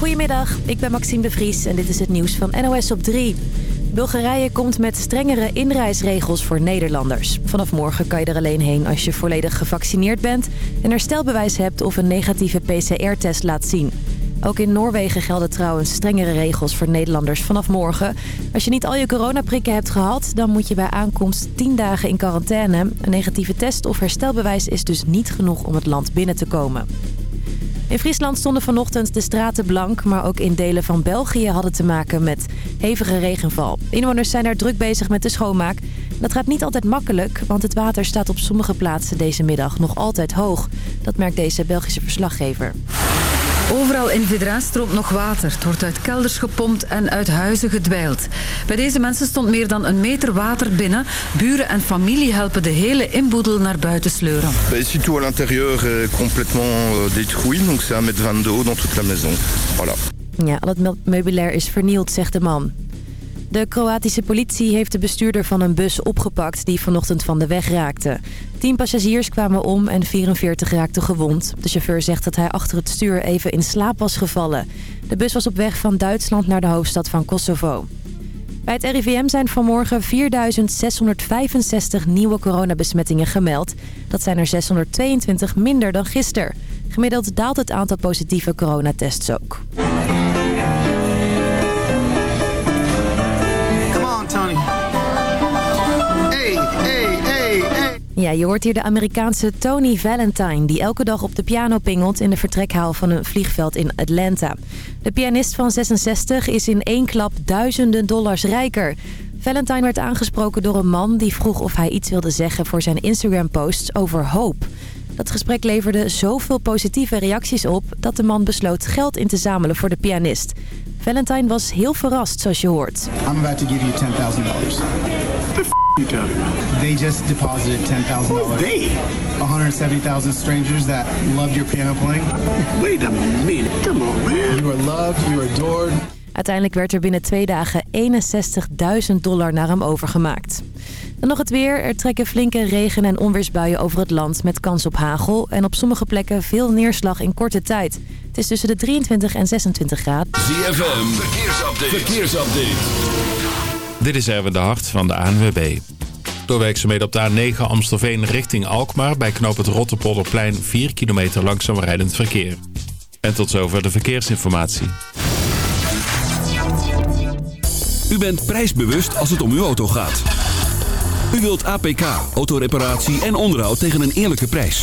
Goedemiddag, ik ben Maxime de Vries en dit is het nieuws van NOS op 3. Bulgarije komt met strengere inreisregels voor Nederlanders. Vanaf morgen kan je er alleen heen als je volledig gevaccineerd bent... en herstelbewijs hebt of een negatieve PCR-test laat zien. Ook in Noorwegen gelden trouwens strengere regels voor Nederlanders vanaf morgen. Als je niet al je coronaprikken hebt gehad, dan moet je bij aankomst 10 dagen in quarantaine. Een negatieve test of herstelbewijs is dus niet genoeg om het land binnen te komen. In Friesland stonden vanochtend de straten blank, maar ook in delen van België hadden te maken met hevige regenval. Inwoners zijn daar druk bezig met de schoonmaak. Dat gaat niet altijd makkelijk, want het water staat op sommige plaatsen deze middag nog altijd hoog. Dat merkt deze Belgische verslaggever. Overal in Vidra stroomt nog water. Het wordt uit kelders gepompt en uit huizen gedwijld. Bij deze mensen stond meer dan een meter water binnen. Buren en familie helpen de hele inboedel naar buiten sleuren. Ici tout à l'intérieur est complètement euh, détruit, donc c'est un mètre 20 d'eau dans toute la maison. Voilà. Ja, al het meubilair is vernield, zegt de man. De Kroatische politie heeft de bestuurder van een bus opgepakt die vanochtend van de weg raakte. Tien passagiers kwamen om en 44 raakten gewond. De chauffeur zegt dat hij achter het stuur even in slaap was gevallen. De bus was op weg van Duitsland naar de hoofdstad van Kosovo. Bij het RIVM zijn vanmorgen 4.665 nieuwe coronabesmettingen gemeld. Dat zijn er 622 minder dan gisteren. Gemiddeld daalt het aantal positieve coronatests ook. Ja, je hoort hier de Amerikaanse Tony Valentine... die elke dag op de piano pingelt in de vertrekhaal van een vliegveld in Atlanta. De pianist van 66 is in één klap duizenden dollars rijker. Valentine werd aangesproken door een man die vroeg of hij iets wilde zeggen... voor zijn Instagram-posts over hoop. Dat gesprek leverde zoveel positieve reacties op... dat de man besloot geld in te zamelen voor de pianist. Valentine was heel verrast, zoals je hoort. I'm about to give you $10,000. They just deposited $10,000. They? 170,000 strangers that loved your piano playing. Wait a minute. Come on, man. You are loved, you are adored. Uiteindelijk werd er binnen twee dagen 61.000 dollar naar hem overgemaakt. Dan nog het weer. Er trekken flinke regen- en onweersbuien over het land met kans op hagel. En op sommige plekken veel neerslag in korte tijd. Het is tussen de 23 en 26 graden. ZFM, verkeersupdate. verkeersupdate. Dit is Erwin de Hart van de ANWB. Door werkzaamheden op de A9 Amstelveen richting Alkmaar... bij knoop het Rotterpolderplein 4 kilometer langzaam rijdend verkeer. En tot zover de verkeersinformatie. U bent prijsbewust als het om uw auto gaat. U wilt APK, autoreparatie en onderhoud tegen een eerlijke prijs.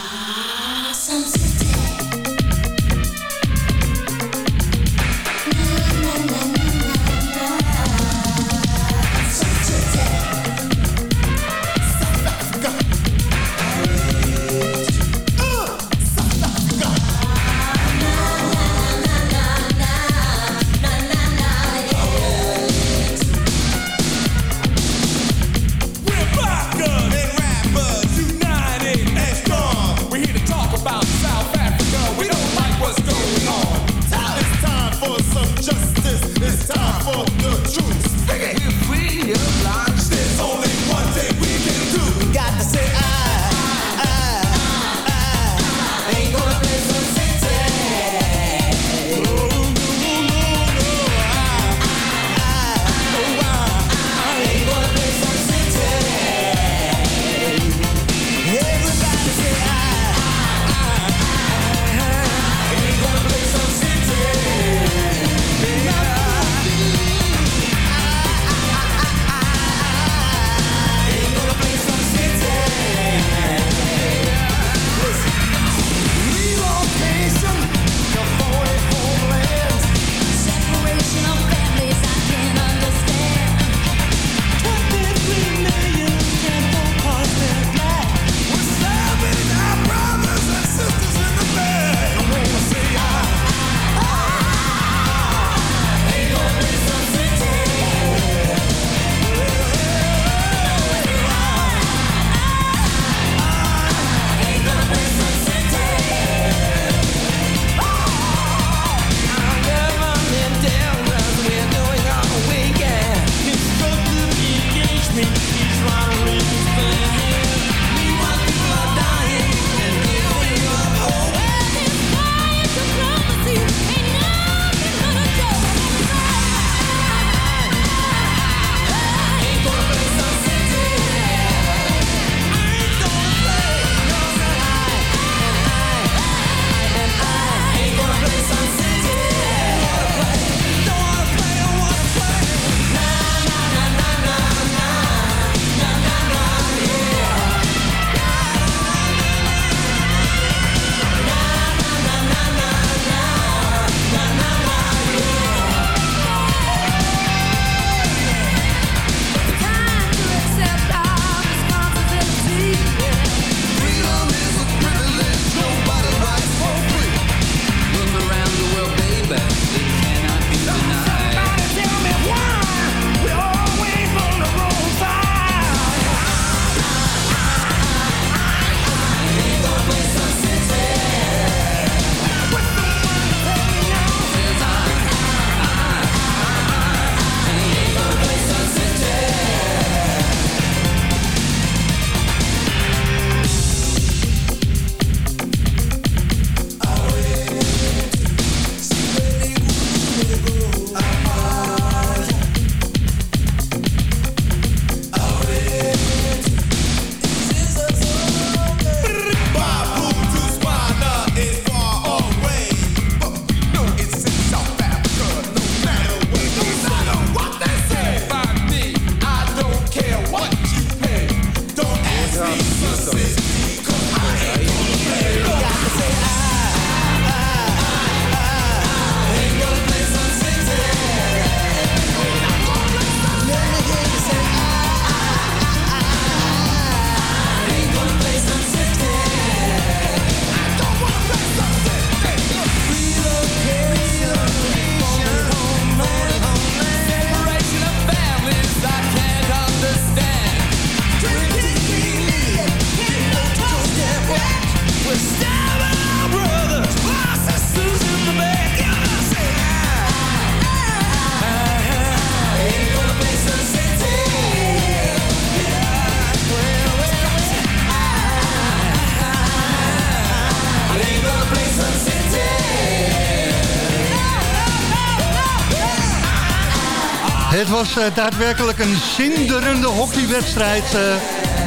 Was eh, daadwerkelijk een zinderende hockeywedstrijd... eh,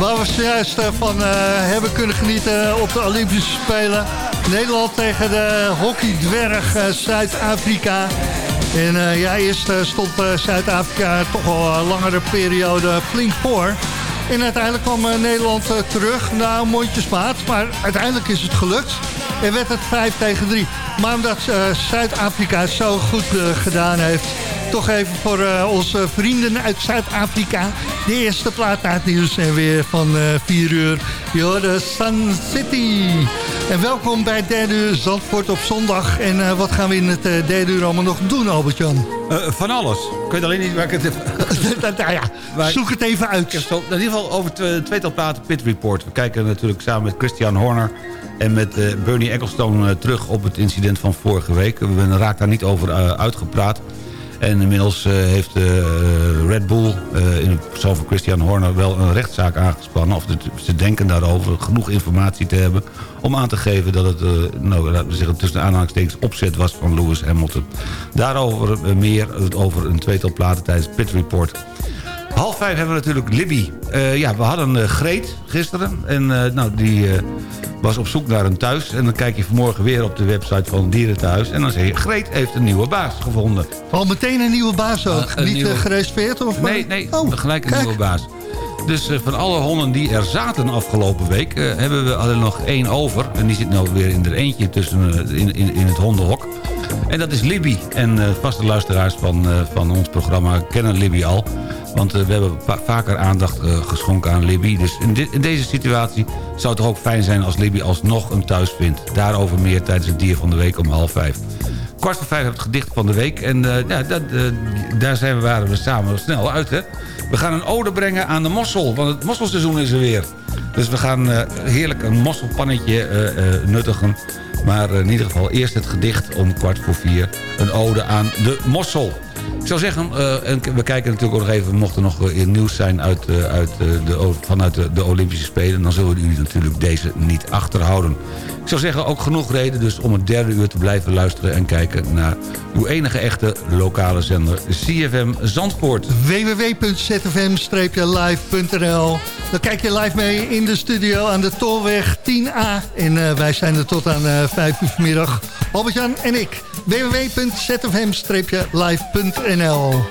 waar we zojuist eh, van hebben kunnen genieten op de Olympische Spelen. Nederland tegen de hockeydwerg Zuid-Afrika. En ja, eerst stond Zuid-Afrika toch al een langere periode flink voor... En uiteindelijk kwam Nederland terug naar een mondjesmaat. Maar uiteindelijk is het gelukt. En werd het 5 tegen 3. Maar omdat Zuid-Afrika zo goed gedaan heeft... toch even voor eh, onze vrienden uit Zuid-Afrika... de eerste plaat het nieuws en weer van 4 uur. Jorde Sun City. En welkom bij derde uur Zandvoort op zondag. En eh, wat gaan we in het eh, derde uur allemaal nog doen, Albert-Jan? Eh, van alles. Ik weet alleen niet waar ik het nou ja, Maar- zoek het even uit. In ieder geval over twee, tweetal platen Pit Report. We kijken natuurlijk samen met Christian Horner en met eh, Bernie Ecclestone eh, terug op het incident van vorige week. We hebben raakt daar niet over eh, uitgepraat. En inmiddels eh, heeft eh, Red Bull eh, in persoon van Christian Horner wel een rechtszaak aangespannen. Of ze denken daarover genoeg informatie te hebben om aan te geven dat het, nou, laten we zeggen, tussen aanhalingstekens opzet was van Lewis Hamilton. Daarover meer over een tweetal platen tijdens Pit Report. Half vijf hebben we natuurlijk Libby. Eh, ja, we hadden eh, Greet gisteren. En eh, nou, die was op zoek naar een thuis. En dan kijk je vanmorgen weer op de website van Dierenthuis. En dan zeg je, Greet heeft een nieuwe baas gevonden. Al meteen een nieuwe baas ook. Uh, een Niet nieuwe- gereserveerd? Of Nee, nee, Oh, gelijk een kijk. nieuwe baas. Dus van alle honden die er zaten afgelopen week... hebben we hadden nog één over. En die zit nu weer in er eentje tussen, in, in, in het hondenhok. En dat is Libby. En eh, vaste luisteraars van, eh, van ons programma kennen Libby al. Want eh, we hebben va- vaker aandacht geschonken aan Libby. Dus in, deze situatie zou het toch ook fijn zijn als Libby alsnog een thuis vindt. Daarover meer tijdens het dier van de week om half vijf. Kwart voor vijf we het gedicht van de week. En ja, dat, daar zijn we, waren we samen snel uit. Hè? We gaan een ode brengen aan de mossel. Want het mosselseizoen is er weer. Dus we gaan heerlijk een mosselpannetje nuttigen. Maar eh, in ieder geval eerst het gedicht om kwart voor vier. Een ode aan de mossel. Ik zou zeggen, eh, en we kijken natuurlijk ook nog even... mocht er nog eh, nieuws zijn uit, uit, de, vanuit de, de Olympische Spelen... dan zullen we jullie natuurlijk deze niet achterhouden. Ik zou zeggen, ook genoeg reden dus om het derde uur te blijven luisteren... en kijken naar uw enige echte lokale zender CFM Zandvoort. www.zfm-live.nl Dan kijk je live mee in de studio aan de Tolweg 10A. En eh, wij zijn er tot aan eh 5 uur vanmiddag. Albert-Jan en ik. www.zfm-live.nl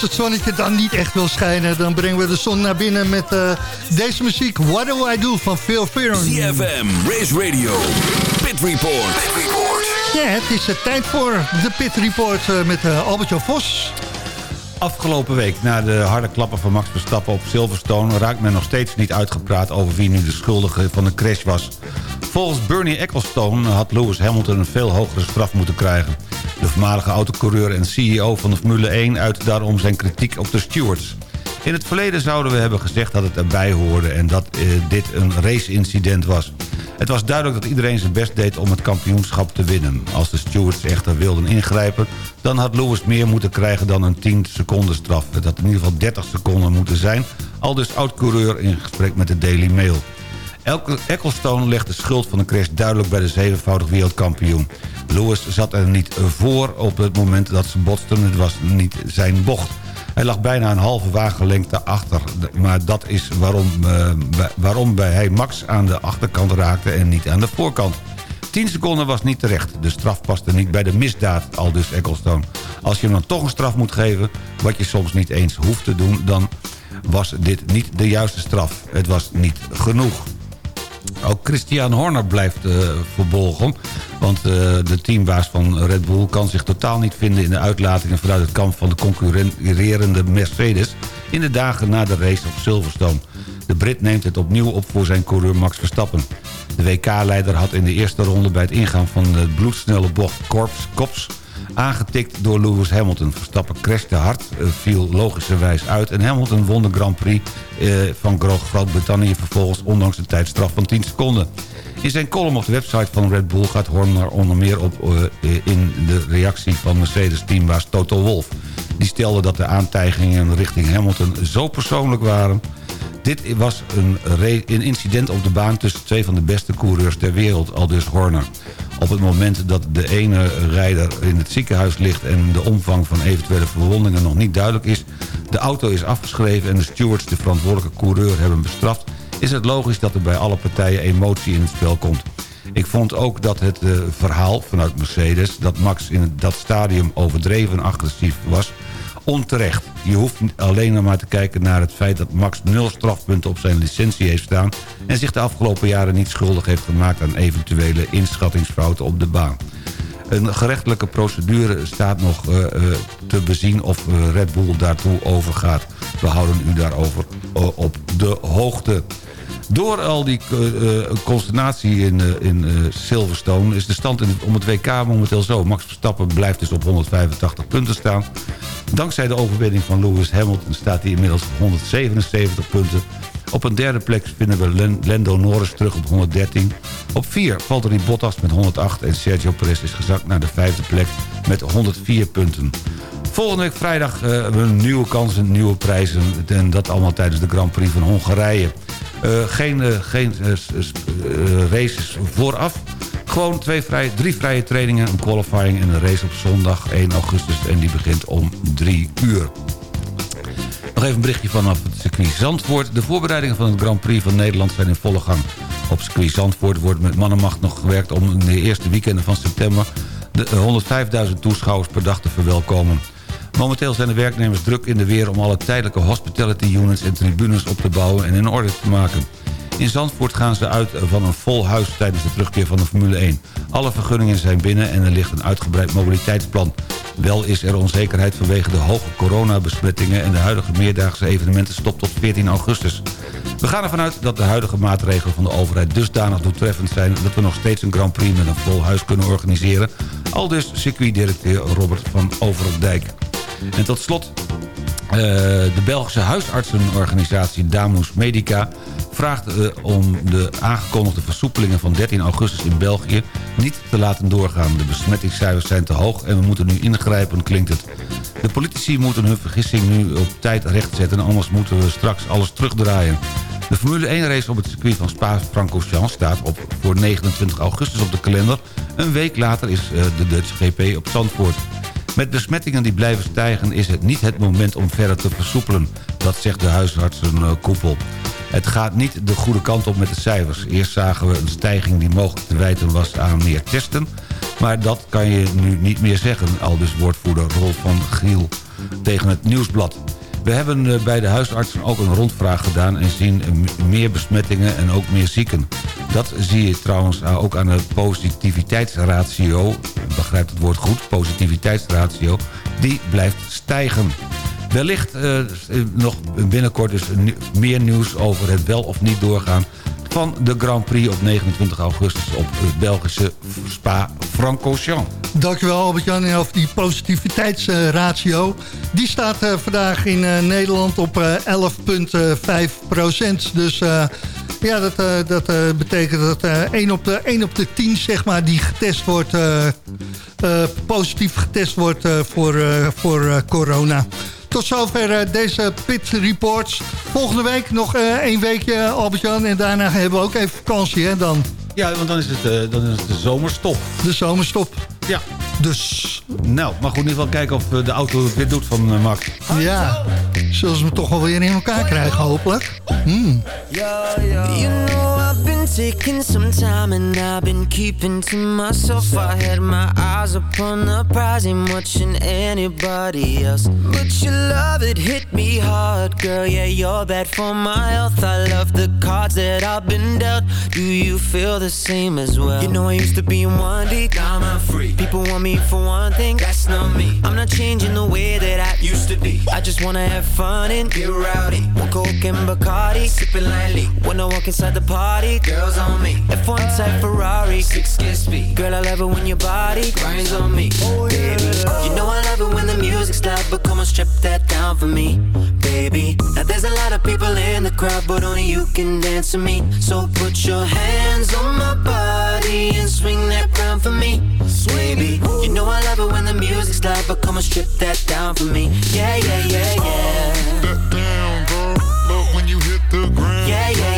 als het zonnetje dan niet echt wil schijnen... dan brengen we de zon naar binnen met eh, deze muziek. What Do I Do van Phil Fearon. CFM, Race Radio, Pit Report. Pit Report. Ja, het is de tijd voor de Pit Report eh, met eh, Albert-Jan Vos. Afgelopen week, na de harde klappen van Max Verstappen op Silverstone... raakt men nog steeds niet uitgepraat over wie nu de schuldige van de crash was. Volgens Bernie Ecclestone had Lewis Hamilton een veel hogere straf moeten krijgen. De voormalige autocoureur en CEO van de Formule 1 uit daarom zijn kritiek op de stewards. In het verleden zouden we hebben gezegd dat het erbij hoorde... en dat eh, dit een race-incident was. Het was duidelijk dat iedereen zijn best deed om het kampioenschap te winnen. Als de stewards echter wilden ingrijpen... dan had Lewis meer moeten krijgen dan een 10 seconden straf. Het had in ieder geval 30 seconden moeten zijn. Al dus oud-coureur in gesprek met de Daily Mail. Ecclestone legt de schuld van de crash duidelijk bij de zevenvoudig wereldkampioen. Lewis zat er niet voor op het moment dat ze botsten. Het was niet zijn bocht. Hij lag bijna een halve wagenlengte achter. Maar dat is waarom, bij- waarom hij Max aan de achterkant raakte en niet aan de voorkant. 10 seconden was niet terecht. De straf paste niet bij de misdaad, al dus Ecclestone. Als je hem dan toch een straf moet geven, wat je soms niet eens hoeft te doen... dan was dit niet de juiste straf. Het was niet genoeg. Ook Christian Horner blijft eh, verbolgen. Want eh, de teambaas van Red Bull kan zich totaal niet vinden... in de uitlatingen vanuit het kamp van de concurrerende Mercedes... in de dagen na de race op Silverstone. De Brit neemt het opnieuw op voor zijn coureur Max Verstappen. De WK-leider had in de eerste ronde bij het ingaan van de bloedsnelle bocht Korps, Kops aangetikt door Lewis Hamilton. Verstappen crashte hard, eh, viel logischerwijs uit... en Hamilton won de Grand Prix eh, van Gro- Groot-Brittannië... vervolgens ondanks een tijdstraf van 10 seconden. In zijn column op de website van Red Bull gaat Horner onder meer op... eh, in de reactie van Mercedes-teambaas Toto Wolff. Die stelde dat de aantijgingen richting Hamilton zo persoonlijk waren... Dit was een, een incident op de baan tussen twee van de beste coureurs ter wereld, al dus Horner. Op het moment dat de ene rijder in het ziekenhuis ligt... en de omvang van eventuele verwondingen nog niet duidelijk is... de auto is afgeschreven en de stewards de verantwoordelijke coureur hebben bestraft... is het logisch dat er bij alle partijen emotie in het spel komt. Ik vond ook dat het eh, verhaal vanuit Mercedes... dat Max in dat stadium overdreven agressief was, onterecht. Je hoeft alleen maar te kijken naar het feit dat Max nul strafpunten op zijn licentie heeft staan... en zich de afgelopen jaren niet schuldig heeft gemaakt aan eventuele inschattingsfouten op de baan. Een gerechtelijke procedure staat nog eh, eh, te bezien of eh, Red Bull daartoe overgaat. We houden u daarover op de hoogte. Door al die consternatie in, in Silverstone... is de stand in, om het WK momenteel zo. Max Verstappen blijft dus op 185 punten staan. Dankzij de overwinning van Lewis Hamilton staat hij inmiddels op 177 punten. Op een derde plek vinden we Lando Norris terug op 113. Op 4 Valtteri Bottas met 108 en Sergio Perez is gezakt naar de vijfde plek met 104 punten. Volgende week vrijdag eh, hebben we nieuwe kansen, nieuwe prijzen. En dat allemaal tijdens de Grand Prix van Hongarije. Eh, geen eh, geen races vooraf. Gewoon twee vrije, drie vrije trainingen, een qualifying en een race op zondag 1 augustus. En die begint om 3 uur. Nog even een berichtje vanaf het circuit Zandvoort. De voorbereidingen van het Grand Prix van Nederland zijn in volle gang. Op circuit Zandvoort wordt met mannenmacht nog gewerkt... om in de eerste weekenden van september... de eh, 105.000 toeschouwers per dag te verwelkomen. Momenteel zijn de werknemers druk in de weer... om alle tijdelijke hospitality units en tribunes op te bouwen en in orde te maken. In Zandvoort gaan ze uit van een vol huis tijdens de terugkeer van de Formule 1. Alle vergunningen zijn binnen en er ligt een uitgebreid mobiliteitsplan. Wel is er onzekerheid vanwege de hoge coronabesmettingen... en de huidige meerdaagse evenementen stopt tot 14 augustus. We gaan ervan uit dat de huidige maatregelen van de overheid dusdanig doeltreffend zijn... dat we nog steeds een Grand Prix met een vol huis kunnen organiseren. Al dus circuitdirecteur Robert van Overdijk. En tot slot eh, de Belgische huisartsenorganisatie Damus Medica vraagt eh, om de aangekondigde versoepelingen van 13 augustus in België niet te laten doorgaan. De besmettingscijfers zijn te hoog en we moeten nu ingrijpen, klinkt het. De politici moeten hun vergissing nu op tijd rechtzetten... anders moeten we straks alles terugdraaien. De Formule 1 race op het circuit van Spa-Francorchamps staat op voor 29 augustus op de kalender. Een week later is eh, de Dutch GP op Zandvoort. Met besmettingen die blijven stijgen is het niet het moment om verder te versoepelen. Dat zegt de huisartsenkoepel. Het gaat niet de goede kant op met de cijfers. Eerst zagen we een stijging die mogelijk te wijten was aan meer testen. Maar dat kan je nu niet meer zeggen, al dus woordvoerder Rolf van Giel tegen het Nieuwsblad. We hebben eh, bij de huisartsen ook een rondvraag gedaan... en zien eh, meer besmettingen en ook meer zieken. Dat zie je trouwens eh, ook aan de positiviteitsratio. Begrijp het woord goed, positiviteitsratio. Die blijft stijgen. Wellicht eh, nog binnenkort dus meer nieuws over het wel of niet doorgaan... van de Grand Prix op 29 augustus op het Belgische Spa-Francorchamps. Dankjewel Albert-Jan. En over die positiviteitsratio. Die staat eh, vandaag in eh, Nederland op eh, 11,5 procent. Dus eh, ja, dat, eh, dat eh, betekent dat eh 1, op de, 1 op de 10 zeg maar, die getest wordt, eh, eh, positief getest wordt eh, voor, eh, voor eh, corona. Tot zover eh, deze Pit Reports. Volgende week nog eh één weekje, Albert-Jan. En daarna hebben we ook even vakantie, hè, dan. Ja, want dan is het, eh, dan is het de zomerstop. De zomerstop. Ja. Dus... Nou, maar goed, in ieder geval kijken of eh, de auto het weer doet van eh, Max. Ja, zullen ze hem toch wel weer in elkaar krijgen, hopelijk. Hmm. You know I've been taking some time and I've been keeping to myself. I had my eyes upon the prize, ain't watching anybody else. But your love it hit me hard, girl. Yeah, you're bad for my health. I love the cards that I've been dealt. Do you feel the same as well? You know I used to be in one deep, now I'm free. People want me for one thing, that's not me. I'm not changing the way that I used to be. I just wanna have fun and get rowdy. One coke and Bacardi, sipping lightly. When I walk inside the party, girls on me. F1 type Ferrari, six gear speed. Girl, I love it when your body grinds on me, oh baby. You know I love it when the music's loud, but come on, strip that down for me, baby. Now there's a lot of people in the crowd, but only you can dance to me. So put your hands on my body and swing that crown for me, baby. You know I love it when the music's loud, but come on, strip that down for me. Yeah, yeah, yeah, yeah. that down, girl. Love when you hit the ground. Yeah, yeah,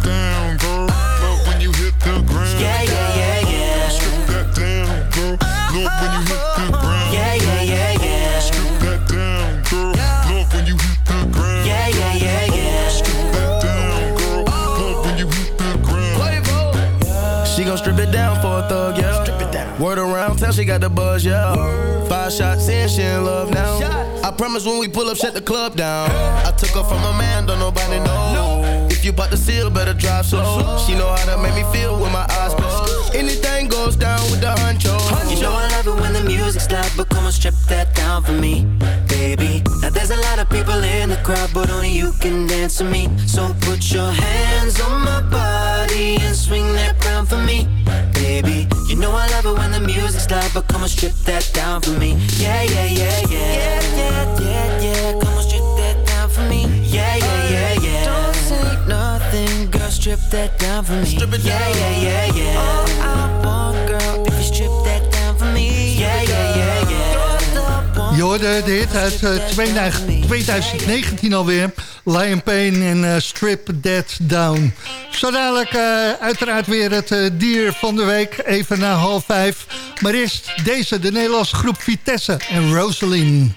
Yeah, yeah, yeah, yeah. Strip that down, girl. Love when you hit the ground. Yeah, yeah, yeah, yeah. Strip that down, girl. Love when you hit the ground. Yeah, yeah, yeah, yeah. Strip that down, girl. Love when you hit the ground. She gon' strip it down for a thug, yeah. Strip it down. Word around town, she got the buzz, yeah. Five shots in, she in love now. I promise when we pull up, shut the club down. I took her from a man, don't nobody know. If you bought the seal, better drive slow. She know how to make me feel with my eyes closed. Anything goes down with the honcho. You know I love it when the music's loud, but come on, strip that down for me, baby. Now there's a lot of people in the crowd, but only you can dance to me. So put your hands on my body and swing that round for me, baby. You know I love it when the music's loud, but come on, strip that down for me. Yeah, yeah, yeah, yeah. Yeah, yeah, yeah, yeah. Come on, strip that strip that down for me. Strip it yeah, yeah, yeah, yeah. All I want, girl, if you strip that down for me. Yeah, yeah, yeah, yeah. Je hoorde de hit uit eh, 2019 alweer. Lion Pain en eh, Strip That Down. Zo dadelijk eh, uiteraard weer het eh, dier van de week. Even na half vijf. Maar eerst deze, de Nederlandse groep Vitesse en Rosaline.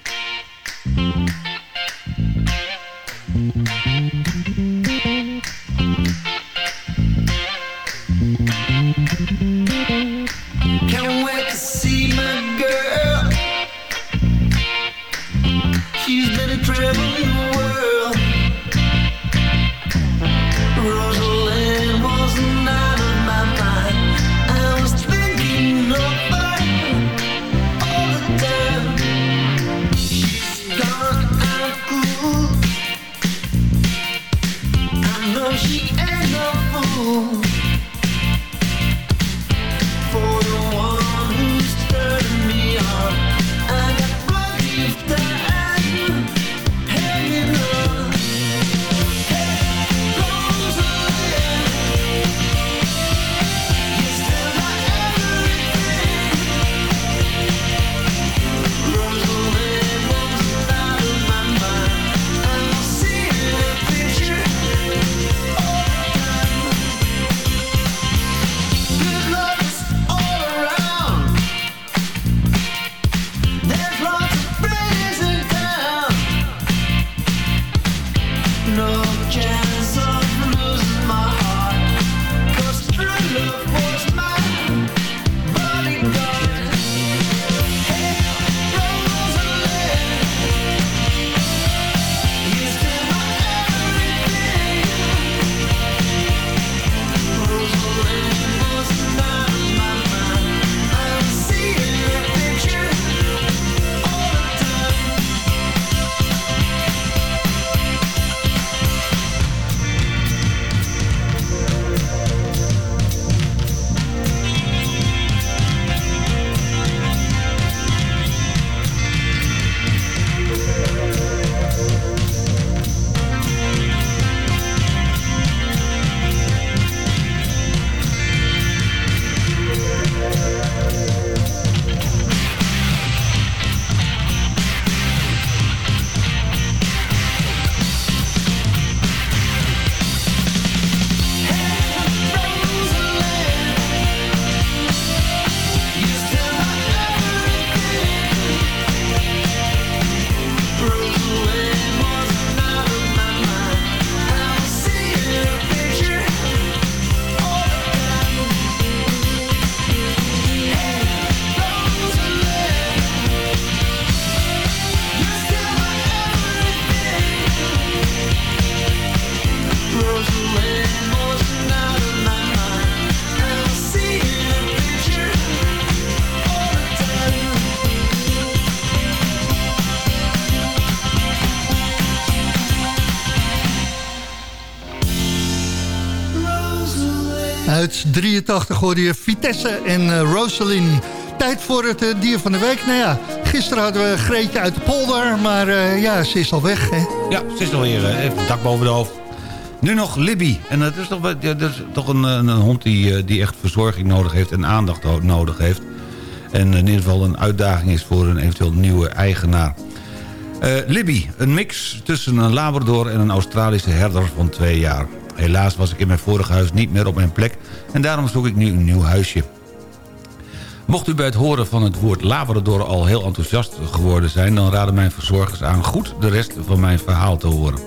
80 hoorde je Vitesse en eh, Rosaline. Tijd voor het eh, dier van de week. Nou ja, gisteren hadden we Greetje uit de polder, maar eh, ja, ze is al weg. Hè? Ja, ze is alweer hier. even dak boven de hoofd. Nu nog Libby. En dat is toch, toch een, een, hond die, die echt verzorging nodig heeft en aandacht nodig heeft. En in ieder geval een uitdaging is voor een eventueel nieuwe eigenaar. Libby, een mix tussen een labrador en een Australische herder van twee jaar. Helaas was ik in mijn vorige huis niet meer op mijn plek... en daarom zoek ik nu een nieuw huisje. Mocht u bij het horen van het woord Labrador al heel enthousiast geworden zijn... dan raden mijn verzorgers aan goed de rest van mijn verhaal te horen.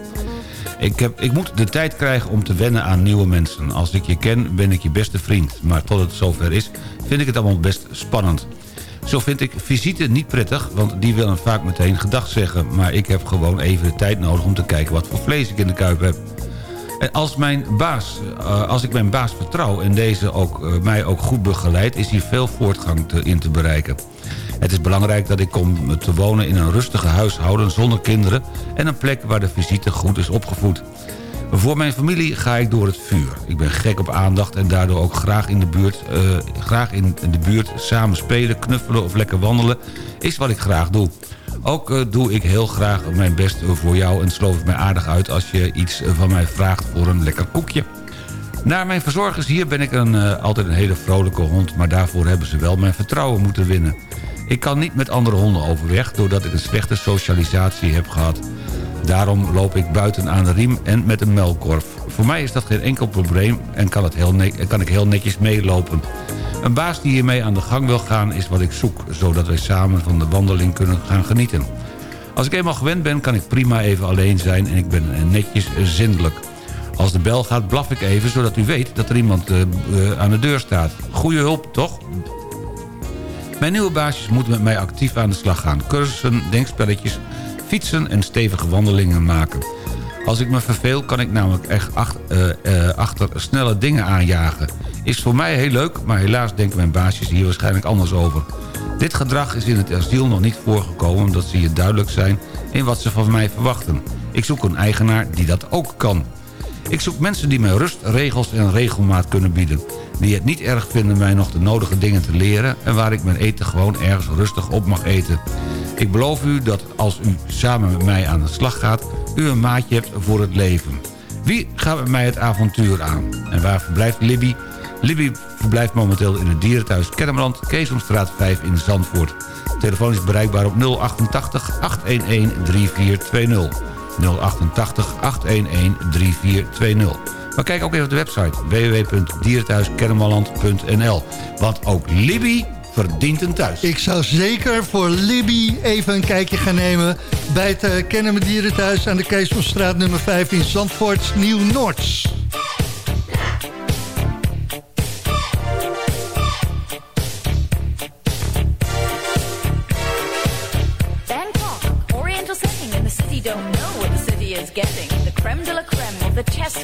Ik, heb, ik moet de tijd krijgen om te wennen aan nieuwe mensen. Als ik je ken, ben ik je beste vriend. Maar tot het zover is, vind ik het allemaal best spannend. Zo vind ik visite niet prettig, want die willen vaak meteen gedag zeggen. Maar ik heb gewoon even de tijd nodig om te kijken wat voor vlees ik in de kuip heb. Als, mijn baas, uh, als ik mijn baas vertrouw en deze ook, uh, mij ook goed begeleidt... is hier veel voortgang te, in te bereiken. Het is belangrijk dat ik kom te wonen in een rustige huishouden zonder kinderen... en een plek waar de visite goed is opgevoed. Voor mijn familie ga ik door het vuur. Ik ben gek op aandacht en daardoor ook graag in de buurt, uh, graag in de buurt samen spelen, knuffelen of lekker wandelen... is wat ik graag doe. Ook uh, doe ik heel graag mijn best voor jou en sloof ik mij aardig uit... als je iets van mij vraagt voor een lekker koekje. Naar mijn verzorgers hier ben ik een, uh, altijd een hele vrolijke hond... maar daarvoor hebben ze wel mijn vertrouwen moeten winnen. Ik kan niet met andere honden overweg... doordat ik een slechte socialisatie heb gehad. Daarom loop ik buiten aan de riem en met een melkkorf. Voor mij is dat geen enkel probleem en kan, het heel kan ik heel netjes meelopen. Een baas die hiermee aan de gang wil gaan is wat ik zoek... zodat wij samen van de wandeling kunnen gaan genieten. Als ik eenmaal gewend ben, kan ik prima even alleen zijn... en ik ben netjes zindelijk. Als de bel gaat, blaf ik even, zodat u weet dat er iemand uh, uh, aan de deur staat. Goeie hulp, toch? Mijn nieuwe baasjes moeten met mij actief aan de slag gaan. Cursussen, denkspelletjes, fietsen en stevige wandelingen maken. Als ik me verveel, kan ik namelijk echt uh, achter snelle dingen aanjagen. Is voor mij heel leuk, maar helaas denken mijn baasjes hier waarschijnlijk anders over. Dit gedrag is in het asiel nog niet voorgekomen... omdat ze hier duidelijk zijn in wat ze van mij verwachten. Ik zoek een eigenaar die dat ook kan. Ik zoek mensen die mij rust, regels en regelmaat kunnen bieden. Die het niet erg vinden mij nog de nodige dingen te leren... en waar ik mijn eten gewoon ergens rustig op mag eten. Ik beloof u dat als u samen met mij aan de slag gaat... u een maatje hebt voor het leven. Wie gaat met mij het avontuur aan? En waar verblijft Libby? Libby verblijft momenteel in het dierenthuis Kennemerland... Keesomstraat 5 in Zandvoort. Telefoon is bereikbaar op 088 811 3420. 088 811 3420. Maar kijk ook even op de website www.dierenthuiskennemerland.nl. Want ook Libby verdient een thuis. Ik zou zeker voor Libby even een kijkje gaan nemen... bij het uh, Kennemer Dierenthuis aan de Keesomstraat nummer 5 in Zandvoort, Nieuw-Noords.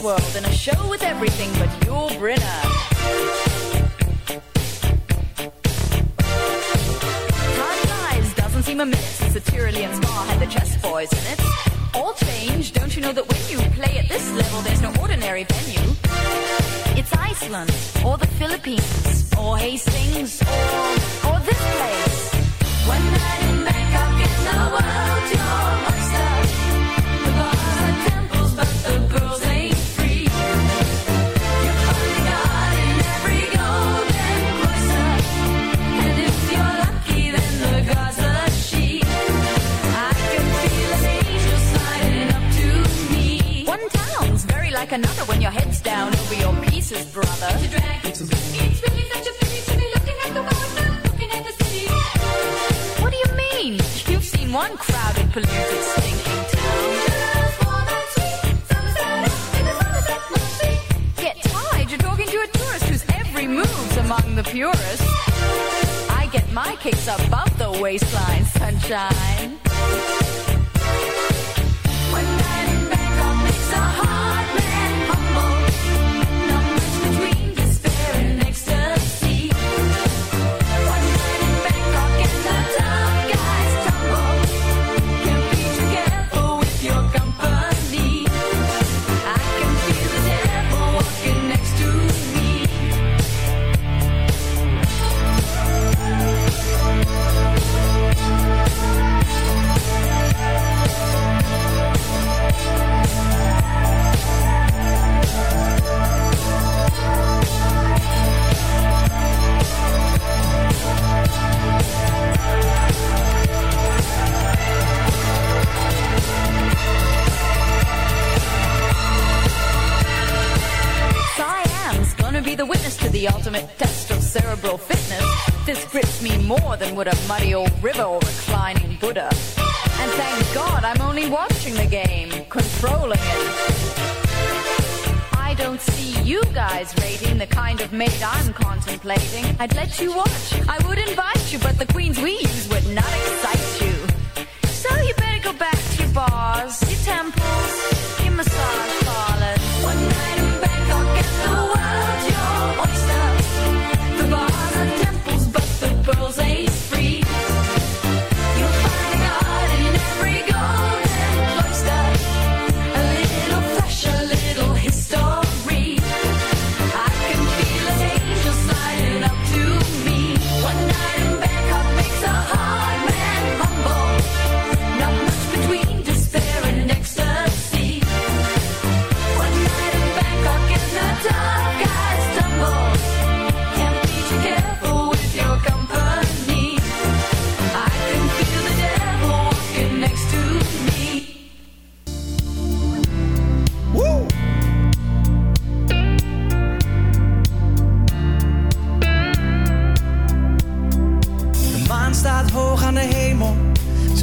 World in a show with everything but your Brinner. Time flies, doesn't seem a minute since the Tyrolean Spa had the chess boys in it. All change, don't you know that when you play at this level, there's no ordinary venue? It's Iceland, or the Philippines, or Hastings, or, or this place. Polluted, stinking town. Get tired, you're talking to a tourist whose every move's among the purest. I get my kicks above the waistline, sunshine. More a muddy old river or reclining Buddha. And thank God I'm only watching the game, controlling it. I don't see you guys rating the kind of maid I'm contemplating. I'd let you watch, I would invite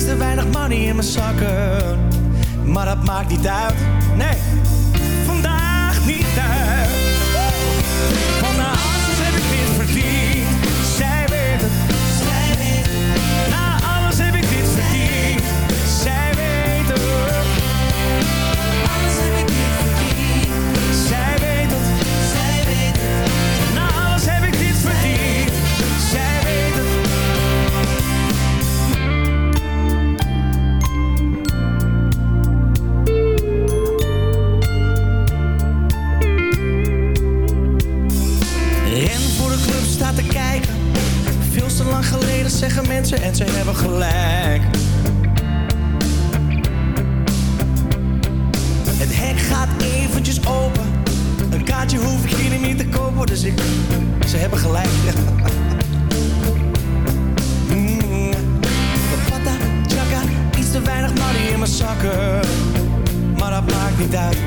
iets te weinig money in mijn zakken. Maar dat maakt niet uit. Nee, en ze hebben gelijk. Het hek gaat eventjes open. Een kaartje hoef ik hier niet te kopen, dus ik... Ze hebben gelijk. Mm. Pata, chaka, iets te weinig money in mijn zakken. Maar dat maakt niet uit.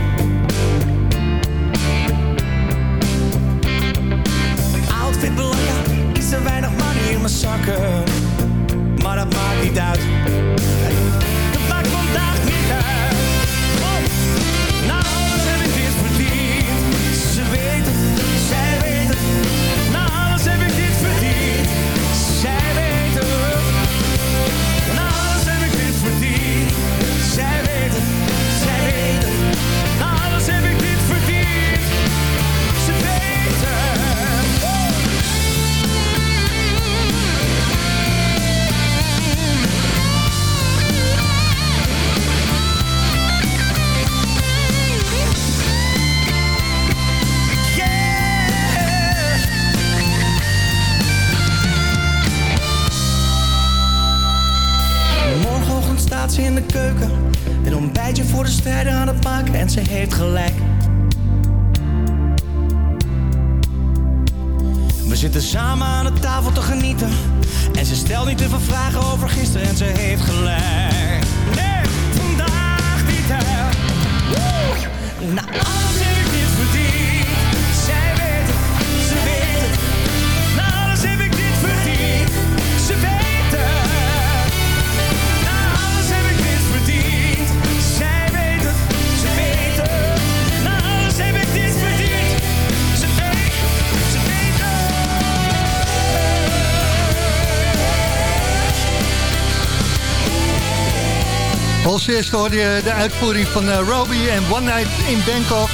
de uitvoering van uh, Robbie en One Night in Bangkok.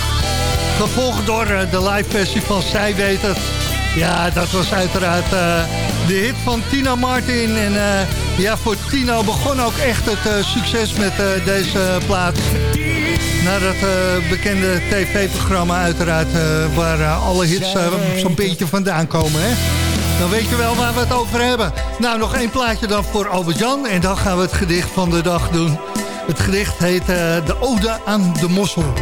Gevolgd door eh, de live versie van Zij Weet Het. Ja, dat was uiteraard eh, de hit van Tino Martin. En ja, voor Tino begon ook echt het succes met deze plaat. Na dat bekende tv-programma uiteraard, waar alle hits zo'n beetje vandaan komen, hè? Dan weet je wel waar we het over hebben. Nou, nog één plaatje dan voor Albert-Jan. En dan gaan we het gedicht van de dag doen. Het gedicht heet eh, De Ode aan de Mossel.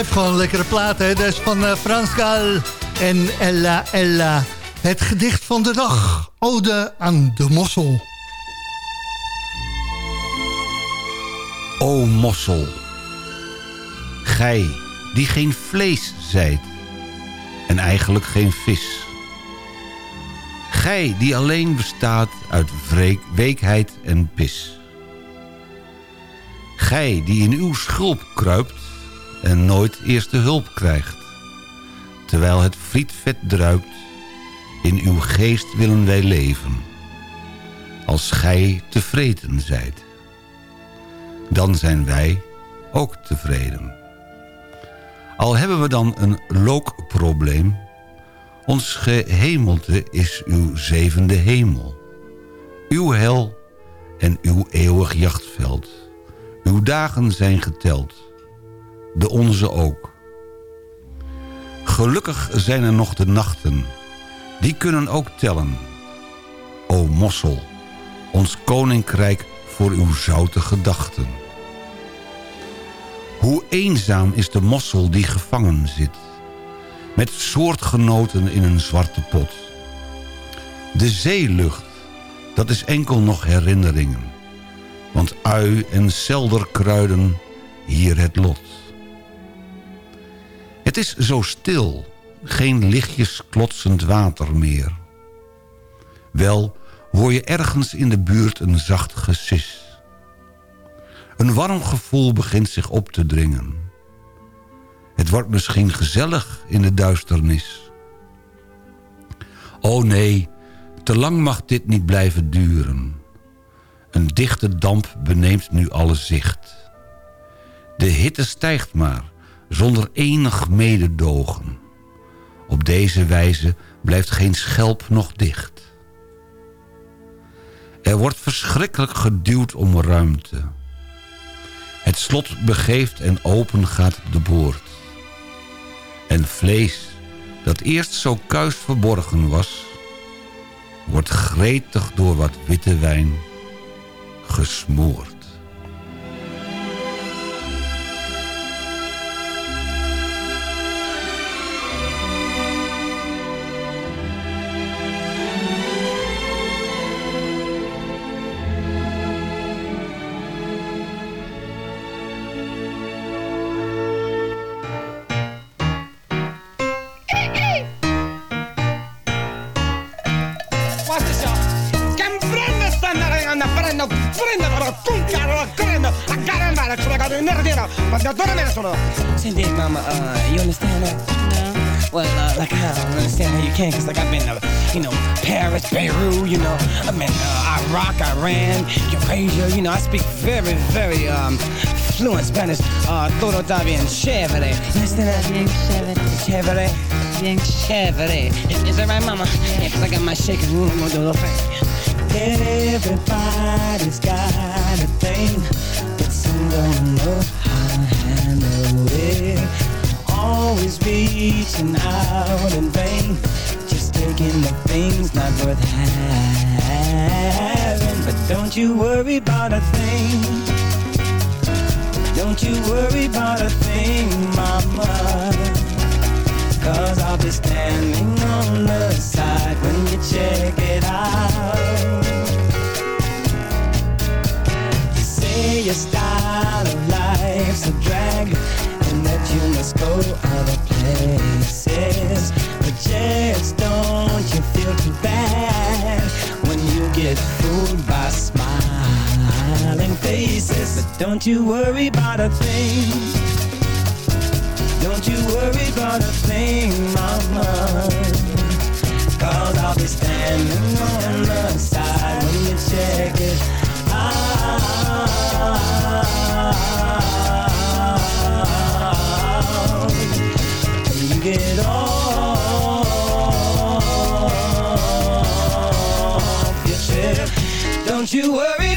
blijft gewoon lekkere platen. Hè? Dat is van uh, Frans Gal en Ella Ella. Het gedicht van de dag. Ode aan de mossel. O mossel. Gij die geen vlees zijt. En eigenlijk geen vis. Gij die alleen bestaat uit weekheid en pis. Gij die in uw schulp kruipt en nooit eerste hulp krijgt. Terwijl het frietvet druipt, in uw geest willen wij leven. Als gij tevreden zijt. Dan zijn wij ook tevreden. Al hebben we dan een lookprobleem... ons gehemelte is uw zevende hemel. Uw hel en uw eeuwig jachtveld. Uw dagen zijn geteld. De onze ook. Gelukkig zijn er nog de nachten. Die kunnen ook tellen. O mossel, ons koninkrijk voor uw zoute gedachten. Hoe eenzaam is de mossel die gevangen zit. Met soortgenoten in een zwarte pot. De zeelucht, dat is enkel nog herinneringen. Want ui en selder kruiden hier het lot. Het is zo stil, geen lichtjes klotsend water meer. Wel hoor je ergens in de buurt een zacht gesis. Een warm gevoel begint zich op te dringen. Het wordt misschien gezellig in de duisternis. O nee, te lang mag dit niet blijven duren. Een dichte damp beneemt nu alle zicht. De hitte stijgt maar, zonder enig mededogen. Op deze wijze blijft geen schelp nog dicht. Er wordt verschrikkelijk geduwd om ruimte. Het slot begeeft en open gaat de boord. En vlees, dat eerst zo kuis verborgen was... wordt gretig door wat witte wijn gesmoord. Però tu caro, prendo, a gara male, ce la cado in nero, ma da dove me ne sono? Cindy, mama, uh, you understand that? No. Well, uh, like, I don't understand how you can, cause like I've been to, you know, Paris, Beirut, you know, I've been uh, Iraq, Iran, Eurasia, you know, I speak very, very, um, fluent Spanish. Uh, todo está bien chévere. You understand? Bien chévere. Chévere. Bien chévere. Is, is that right, mama? Yeah, cause I got my shaking room, I'm gonna do the thing. Everybody's got a thing, but some don't know how to handle it. Always reaching out in vain, just taking the things not worth having. But don't you worry about a thing. Don't you worry about a thing, mama. Cause I'll be standing on the side when you check it out. You say your style of life's a drag and that you must go other places. But just don't you feel too bad when you get fooled by smiling faces. But don't you worry about a thing. Don't you worry about a thing, mama. Cause I'll be standing on the side when you check it out. When you get off your trip, don't you worry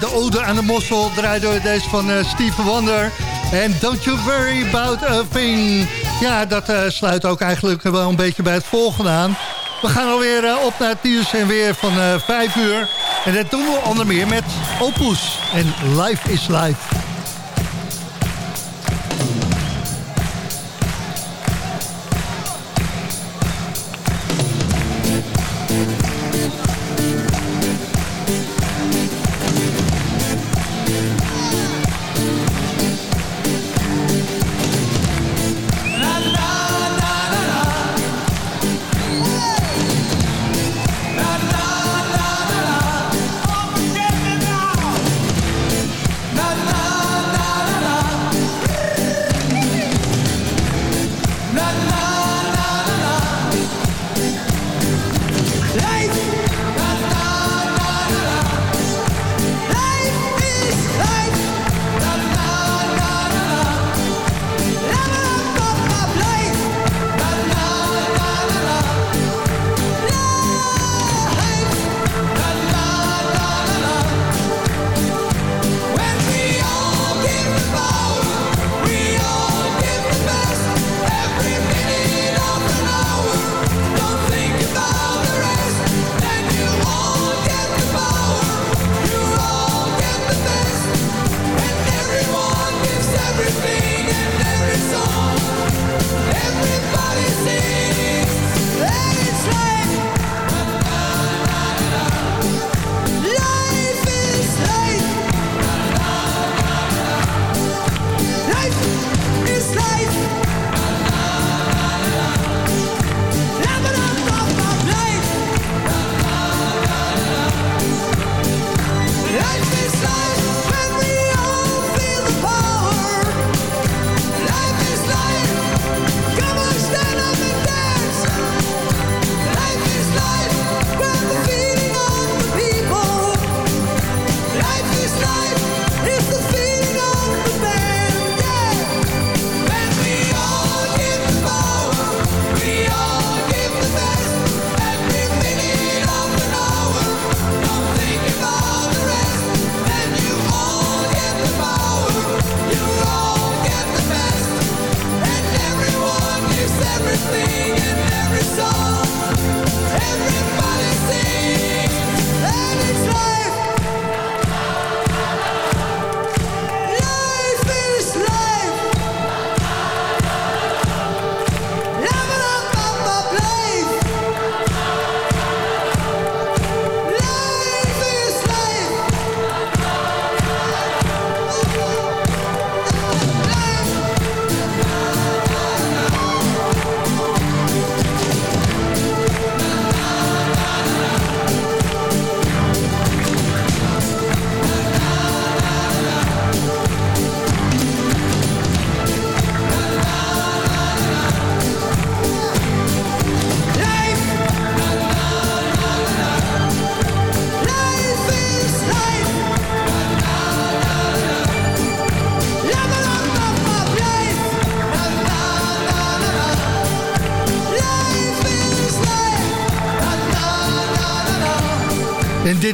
de ode aan de mossel draaiden we deze van eh Steven Wonder. En Don't You Worry About A Thing. Ja, dat eh, sluit ook eigenlijk wel een beetje bij het volgende aan. We gaan alweer eh, op naar het nieuws en weer van eh 5 uur. En dat doen we onder meer met Opus en Life is Life.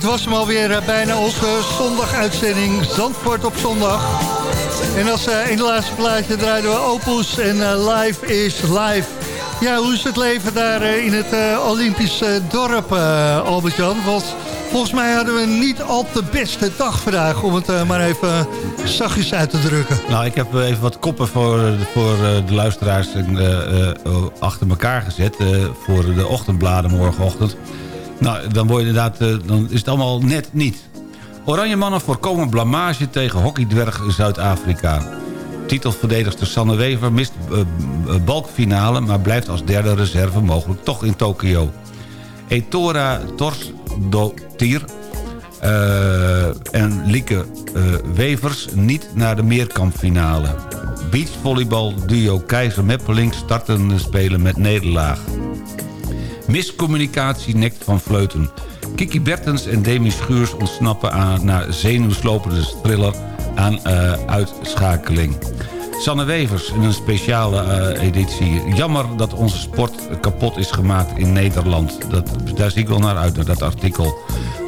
Dit was hem alweer eh, bijna onze zondaguitzending Zandvoort op zondag. En als eh, in de laatste plaatje draaiden we Opus en eh, Life is Life. Ja, hoe is het leven daar in het Olympische dorp, Albert-Jan? Want volgens mij hadden we niet al te beste dag vandaag... om het maar even zachtjes uit te drukken. Nou, ik heb even wat koppen voor, voor de luisteraars achter elkaar gezet... voor de ochtendbladen morgenochtend. Nou, dan, word je inderdaad, eh, dan is het allemaal net niet. Oranje mannen voorkomen blamage tegen hockeydwerg Zuid-Afrika. Titelverdedigster Sanne Wever mist eh, balkfinale... maar blijft als derde reserve mogelijk toch in Tokio. Etora Torsdottir eh, en Lieke Wevers niet naar de meerkampfinale. Beachvolleybal duo Keizer Meppeling starten spelen met nederlaag. Miscommunicatie nekt van Vleuten. Kiki Bertens en Demi Schuurs ontsnappen aan, naar zenuwslopende thriller aan eh, uitschakeling. Sanne Wevers in een speciale eh, editie. Jammer dat onze sport kapot is gemaakt in Nederland. Dat, daar zie ik wel naar uit, naar dat artikel.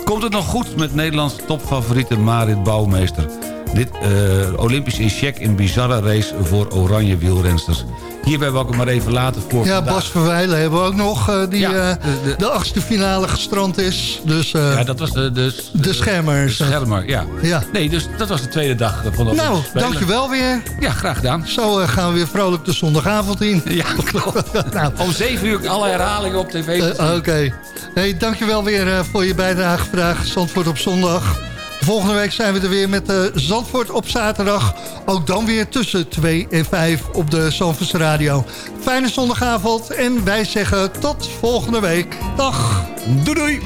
Komt het nog goed met Nederlands topfavoriete Marit Bouwmeester? Dit eh, Olympisch incheck in bizarre race voor oranje wielrensters. Hierbij wil ik hem maar even laten voor Ja, vandaag. Bas Verwijlen hebben we ook nog, eh, die Ja, eh, de, achtste finale gestrand is. Dus, eh, Ja, dat was de... De, de schermer. de schermer, ja. Ja. Nee, dus dat was de tweede dag van de Nou, dankjewel weer. Ja, graag gedaan. Zo gaan we weer vrolijk de zondagavond in. Ja, klopt. nou. Om zeven uur alle herhalingen op tv. Oké. Hey, dankjewel weer voor je bijdrage vandaag. Zandvoort op zondag. Volgende week zijn we er weer met eh, Zandvoort op zaterdag. Ook dan weer tussen 2 en 5 op de Zandvoortse Radio. Fijne zondagavond en wij zeggen tot volgende week. Dag. Doei doei.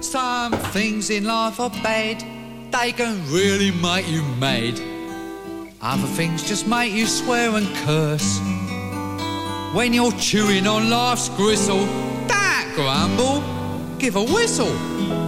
Some things in life are bad. They can really make you mad. Other things just make you swear and curse. When you're chewing on life's gristle, don't grumble, give a whistle.